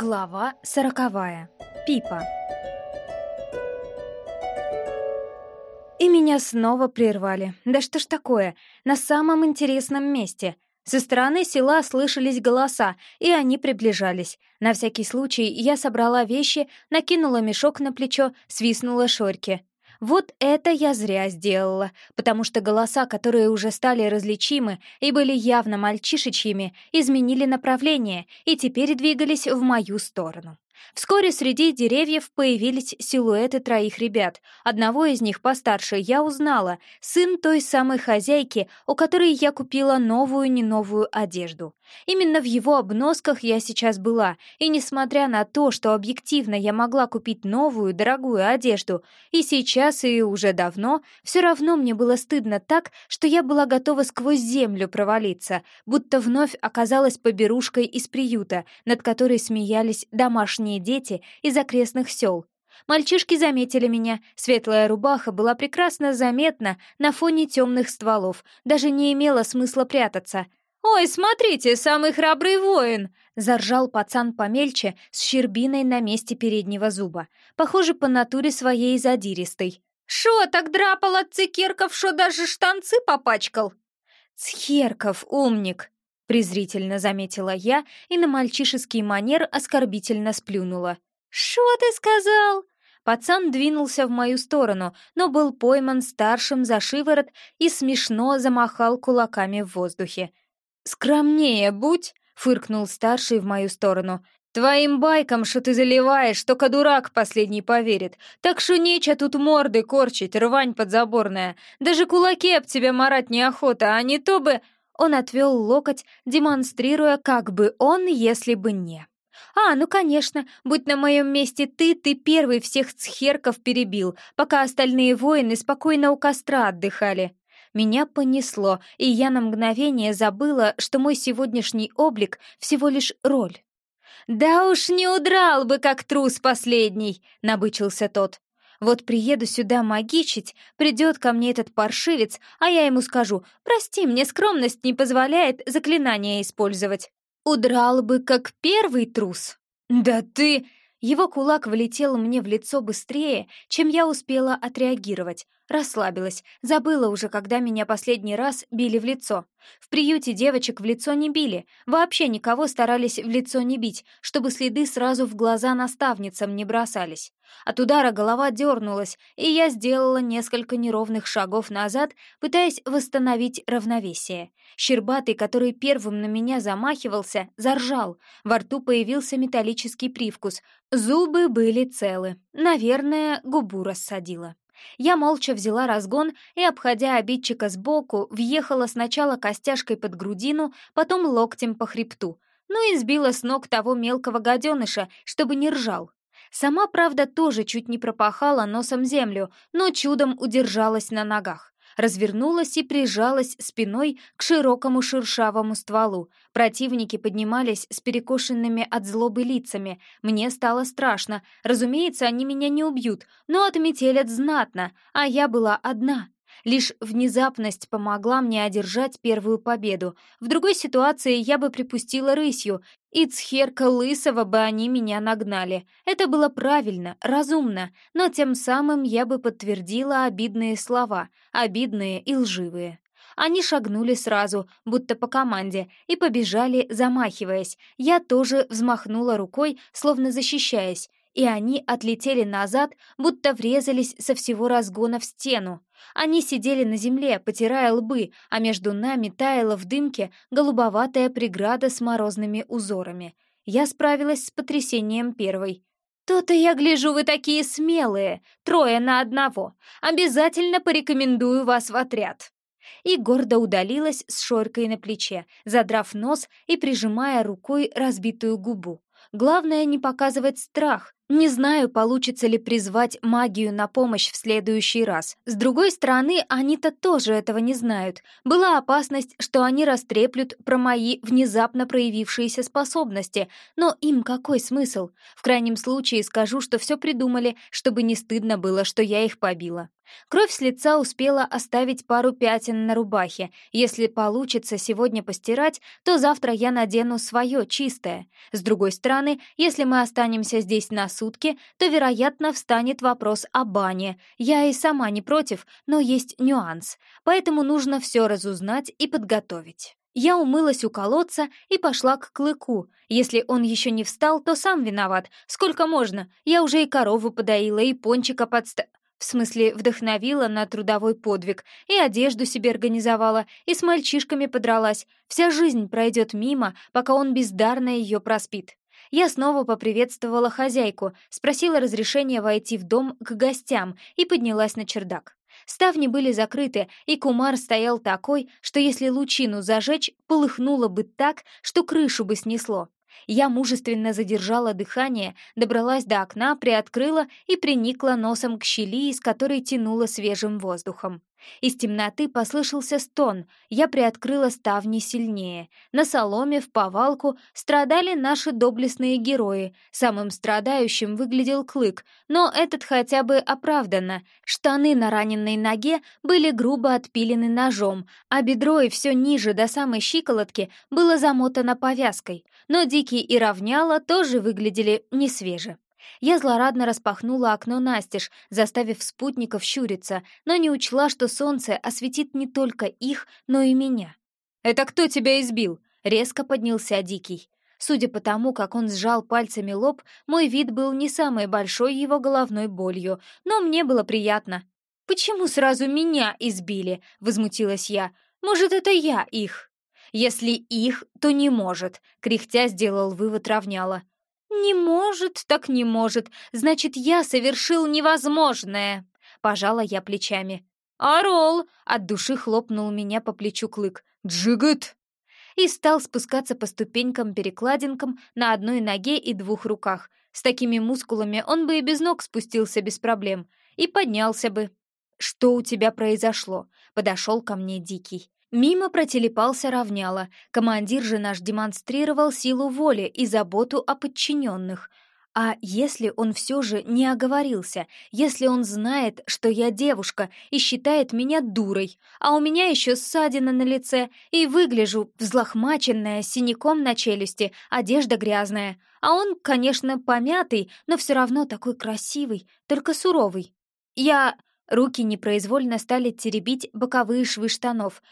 Глава сороковая. Пипа. И меня снова прервали. Да что ж такое? На самом интересном месте. Со стороны села слышались голоса, и они приближались. На всякий случай я собрала вещи, накинула мешок на плечо, свистнула шорьки. Вот это я зря сделала, потому что голоса, которые уже стали различимы и были явно мальчишечьими, изменили направление и теперь двигались в мою сторону. Вскоре среди деревьев появились силуэты троих ребят. Одного из них, постарше, я узнала. Сын той самой хозяйки, у которой я купила новую-не новую одежду. Именно в его обносках я сейчас была, и несмотря на то, что объективно я могла купить новую, дорогую одежду, и сейчас, и уже давно, все равно мне было стыдно так, что я была готова сквозь землю провалиться, будто вновь оказалась поберушкой из приюта, над которой смеялись домашние домашние дети из окрестных сел. Мальчишки заметили меня, светлая рубаха была прекрасно заметна на фоне темных стволов, даже не имела смысла прятаться. «Ой, смотрите, самый храбрый воин!» — заржал пацан помельче с щербиной на месте переднего зуба, похоже, по натуре своей задиристой. «Шо, так драпал от цикерков, шо даже штанцы попачкал?» «Цхерков, умник!» Презрительно заметила я и на мальчишеский манер оскорбительно сплюнула. «Шо ты сказал?» Пацан двинулся в мою сторону, но был пойман старшим за шиворот и смешно замахал кулаками в воздухе. «Скромнее будь!» — фыркнул старший в мою сторону. «Твоим байкам, что ты заливаешь, только дурак последний поверит. Так что нече тут морды корчить, рвань подзаборная. Даже кулаки об тебя марать неохота, а не то бы...» Он отвел локоть, демонстрируя, как бы он, если бы не. «А, ну конечно, будь на моем месте ты, ты первый всех цхерков перебил, пока остальные воины спокойно у костра отдыхали». Меня понесло, и я на мгновение забыла, что мой сегодняшний облик всего лишь роль. «Да уж не удрал бы, как трус последний!» — набычился тот. Вот приеду сюда магичить, придет ко мне этот паршивец, а я ему скажу, прости, мне скромность не позволяет заклинания использовать. Удрал бы, как первый трус. Да ты... Его кулак влетел мне в лицо быстрее, чем я успела отреагировать. Расслабилась, забыла уже, когда меня последний раз били в лицо. В приюте девочек в лицо не били, вообще никого старались в лицо не бить, чтобы следы сразу в глаза наставницам не бросались. От удара голова дернулась, и я сделала несколько неровных шагов назад, пытаясь восстановить равновесие. Щербатый, который первым на меня замахивался, заржал. Во рту появился металлический привкус. Зубы были целы. Наверное, губу рассадила. Я молча взяла разгон и, обходя обидчика сбоку, въехала сначала костяшкой под грудину, потом локтем по хребту, ну и сбила с ног того мелкого гаденыша, чтобы не ржал. Сама, правда, тоже чуть не пропахала носом землю, но чудом удержалась на ногах. Развернулась и прижалась спиной к широкому шершавому стволу. Противники поднимались с перекошенными от злобы лицами. Мне стало страшно. Разумеется, они меня не убьют, но отметелят знатно, а я была одна. Лишь внезапность помогла мне одержать первую победу. В другой ситуации я бы припустила рысью, и цхерка лысого бы они меня нагнали. Это было правильно, разумно, но тем самым я бы подтвердила обидные слова, обидные и лживые. Они шагнули сразу, будто по команде, и побежали, замахиваясь. Я тоже взмахнула рукой, словно защищаясь, и они отлетели назад, будто врезались со всего разгона в стену. Они сидели на земле, потирая лбы, а между нами таяла в дымке голубоватая преграда с морозными узорами. Я справилась с потрясением первой. «То-то я гляжу, вы такие смелые, трое на одного. Обязательно порекомендую вас в отряд». И гордо удалилась с шоркой на плече, задрав нос и прижимая рукой разбитую губу. Главное не показывать страх. Не знаю, получится ли призвать магию на помощь в следующий раз. С другой стороны, они-то тоже этого не знают. Была опасность, что они растреплют про мои внезапно проявившиеся способности, но им какой смысл? В крайнем случае скажу, что все придумали, чтобы не стыдно было, что я их побила. Кровь с лица успела оставить пару пятен на рубахе. Если получится сегодня постирать, то завтра я надену свое чистое. С другой стороны, если мы останемся здесь на сутки, то, вероятно, встанет вопрос о бане. Я и сама не против, но есть нюанс. Поэтому нужно все разузнать и подготовить. Я умылась у колодца и пошла к клыку. Если он еще не встал, то сам виноват. Сколько можно? Я уже и корову подоила, и пончика подста... В смысле, вдохновила на трудовой подвиг, и одежду себе организовала, и с мальчишками подралась. Вся жизнь пройдет мимо, пока он бездарно ее проспит. Я снова поприветствовала хозяйку, спросила разрешения войти в дом к гостям и поднялась на чердак. Ставни были закрыты, и кумар стоял такой, что если лучину зажечь, полыхнуло бы так, что крышу бы снесло. Я мужественно задержала дыхание, добралась до окна, приоткрыла и приникла носом к щели, из которой тянуло свежим воздухом. Из темноты послышался стон, я приоткрыла ставни сильнее. На соломе в повалку страдали наши доблестные герои. Самым страдающим выглядел Клык, но этот хотя бы оправданно. Штаны на раненной ноге были грубо отпилены ножом, а бедро и все ниже до самой щиколотки было замотано повязкой. Но Дикий и Равняла тоже выглядели несвеже. Я злорадно распахнула окно настежь, заставив спутников щуриться, но не учла, что солнце осветит не только их, но и меня. «Это кто тебя избил?» — резко поднялся Дикий. Судя по тому, как он сжал пальцами лоб, мой вид был не самой большой его головной болью, но мне было приятно. «Почему сразу меня избили?» — возмутилась я. «Может, это я их?» «Если их, то не может», — кряхтя сделал вывод равняла. «Не может, так не может. Значит, я совершил невозможное!» Пожала я плечами. «Орол!» — от души хлопнул меня по плечу клык. «Джигит!» И стал спускаться по ступенькам-перекладинкам на одной ноге и двух руках. С такими мускулами он бы и без ног спустился без проблем. И поднялся бы. «Что у тебя произошло?» — подошел ко мне Дикий. Мимо протелепался равняла. Командир же наш демонстрировал силу воли и заботу о подчиненных. А если он все же не оговорился, если он знает, что я девушка и считает меня дурой, а у меня еще ссадина на лице и выгляжу взлохмаченная, синяком на челюсти, одежда грязная, а он, конечно, помятый, но все равно такой красивый, только суровый. Я... Руки непроизвольно стали теребить боковые швы штанов,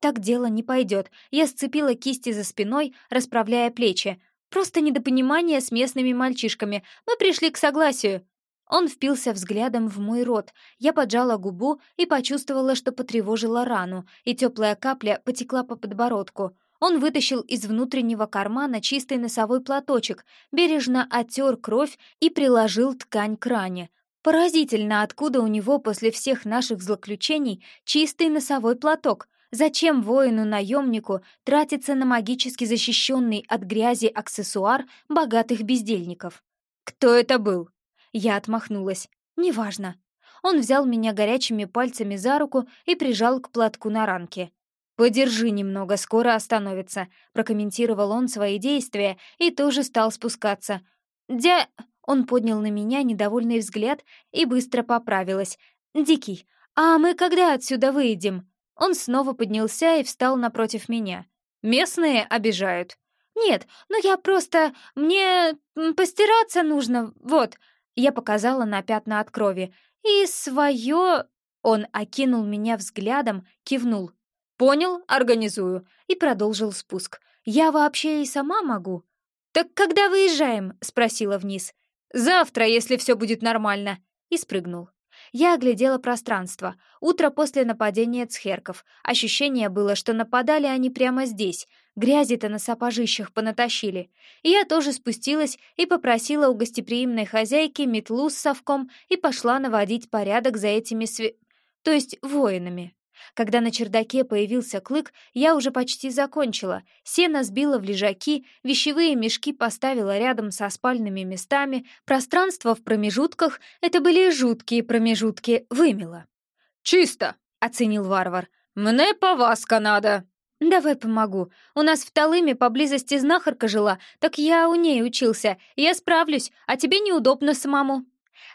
так дело не пойдет. Я сцепила кисти за спиной, расправляя плечи. Просто недопонимание с местными мальчишками. Мы пришли к согласию. Он впился взглядом в мой рот. Я поджала губу и почувствовала, что потревожила рану, и теплая капля потекла по подбородку. Он вытащил из внутреннего кармана чистый носовой платочек, бережно оттер кровь и приложил ткань к ране. Поразительно, откуда у него после всех наших злоключений чистый носовой платок. Зачем воину-наемнику тратиться на магически защищенный от грязи аксессуар богатых бездельников? «Кто это был?» Я отмахнулась. «Неважно». Он взял меня горячими пальцами за руку и прижал к платку на ранке. «Подержи немного, скоро остановится», — прокомментировал он свои действия и тоже стал спускаться. «Дя...» — он поднял на меня недовольный взгляд и быстро поправилась. «Дикий, а мы когда отсюда выйдем?» Он снова поднялся и встал напротив меня. «Местные обижают». «Нет, ну я просто... Мне постираться нужно, вот». Я показала на пятна от крови. «И свое...» Он окинул меня взглядом, кивнул. «Понял, организую». И продолжил спуск. «Я вообще и сама могу». «Так когда выезжаем?» — спросила вниз. «Завтра, если все будет нормально». И спрыгнул. Я оглядела пространство. Утро после нападения цхерков. Ощущение было, что нападали они прямо здесь. Грязи-то на сапожищах понатащили. И я тоже спустилась и попросила у гостеприимной хозяйки метлу с совком и пошла наводить порядок за этими сви... то есть воинами. Когда на чердаке появился клык, я уже почти закончила. Сено сбила в лежаки, вещевые мешки поставила рядом со спальными местами, пространство в промежутках — это были жуткие промежутки, вымела. «Чисто!» — оценил варвар. «Мне поваска надо!» «Давай помогу. У нас в Талыме поблизости знахарка жила, так я у ней учился. Я справлюсь, а тебе неудобно самому».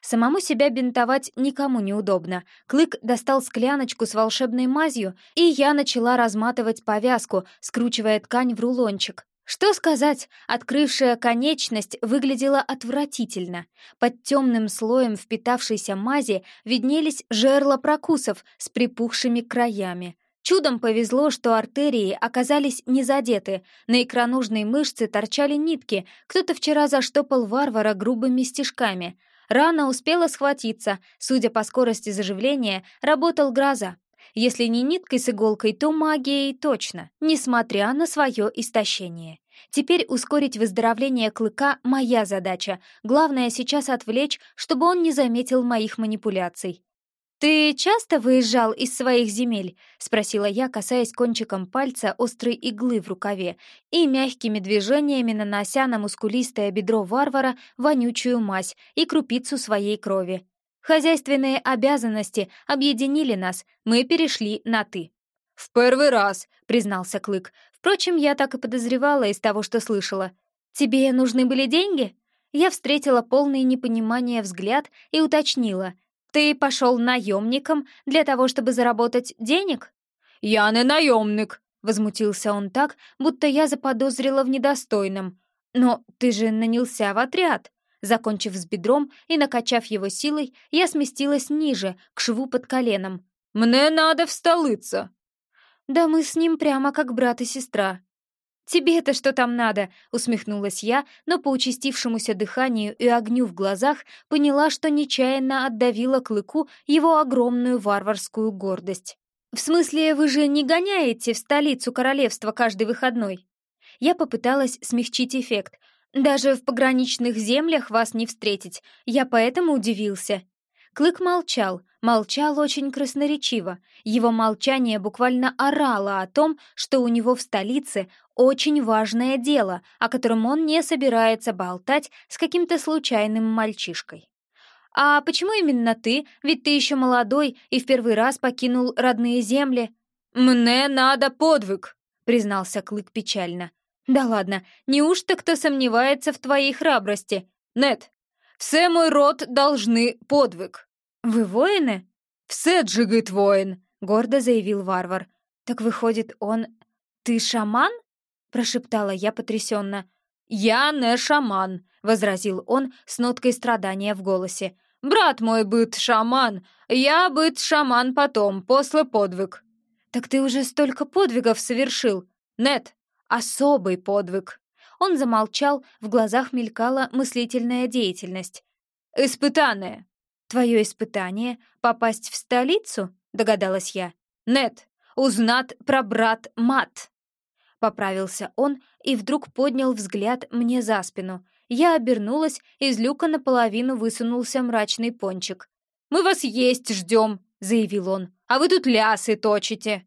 Самому себя бинтовать никому не удобно. Клык достал скляночку с волшебной мазью, и я начала разматывать повязку, скручивая ткань в рулончик. Что сказать, открывшая конечность выглядела отвратительно. Под темным слоем впитавшейся мази виднелись жерла прокусов с припухшими краями. Чудом повезло, что артерии оказались не задеты, на икроножной мышце торчали нитки, кто-то вчера заштопал варвара грубыми стежками. Рана успела схватиться, судя по скорости заживления, работал гроза. Если не ниткой с иголкой, то магией точно, несмотря на свое истощение. Теперь ускорить выздоровление клыка — моя задача. Главное сейчас отвлечь, чтобы он не заметил моих манипуляций. «Ты часто выезжал из своих земель?» — спросила я, касаясь кончиком пальца острой иглы в рукаве и мягкими движениями нанося на мускулистое бедро варвара вонючую мазь и крупицу своей крови. Хозяйственные обязанности объединили нас, мы перешли на «ты». «В первый раз», — признался Клык. Впрочем, я так и подозревала из того, что слышала. «Тебе нужны были деньги?» Я встретила полное непонимание взгляд и уточнила. «Ты пошел наемником для того, чтобы заработать денег?» «Я не наемник», — возмутился он так, будто я заподозрила в недостойном. «Но ты же нанялся в отряд». Закончив с бедром и накачав его силой, я сместилась ниже, к шву под коленом. «Мне надо в столицу». «Да мы с ним прямо как брат и сестра», «Тебе-то что там надо?» — усмехнулась я, но по участившемуся дыханию и огню в глазах поняла, что нечаянно отдавила клыку его огромную варварскую гордость. «В смысле, вы же не гоняете в столицу королевства каждый выходной?» Я попыталась смягчить эффект. «Даже в пограничных землях вас не встретить, я поэтому удивился». Клык молчал, молчал очень красноречиво. Его молчание буквально орало о том, что у него в столице очень важное дело, о котором он не собирается болтать с каким-то случайным мальчишкой. «А почему именно ты? Ведь ты еще молодой и в первый раз покинул родные земли». «Мне надо подвиг», — признался Клык печально. «Да ладно, неужто кто сомневается в твоей храбрости? Нет, все мой род должны подвиг». «Вы воины?» «Все джигит воин», — гордо заявил варвар. «Так выходит, он... Ты шаман?» — прошептала я потрясенно. «Я не шаман», — возразил он с ноткой страдания в голосе. «Брат мой быт шаман, я быт шаман потом, после подвиг». «Так ты уже столько подвигов совершил?» «Нет, особый подвиг». Он замолчал, в глазах мелькала мыслительная деятельность. «Испытанное». «Твое испытание — попасть в столицу?» — догадалась я. «Нет, узнат про брат Мат». Поправился он и вдруг поднял взгляд мне за спину. Я обернулась, из люка наполовину высунулся мрачный пончик. «Мы вас есть ждем», — заявил он, «а вы тут лясы точите».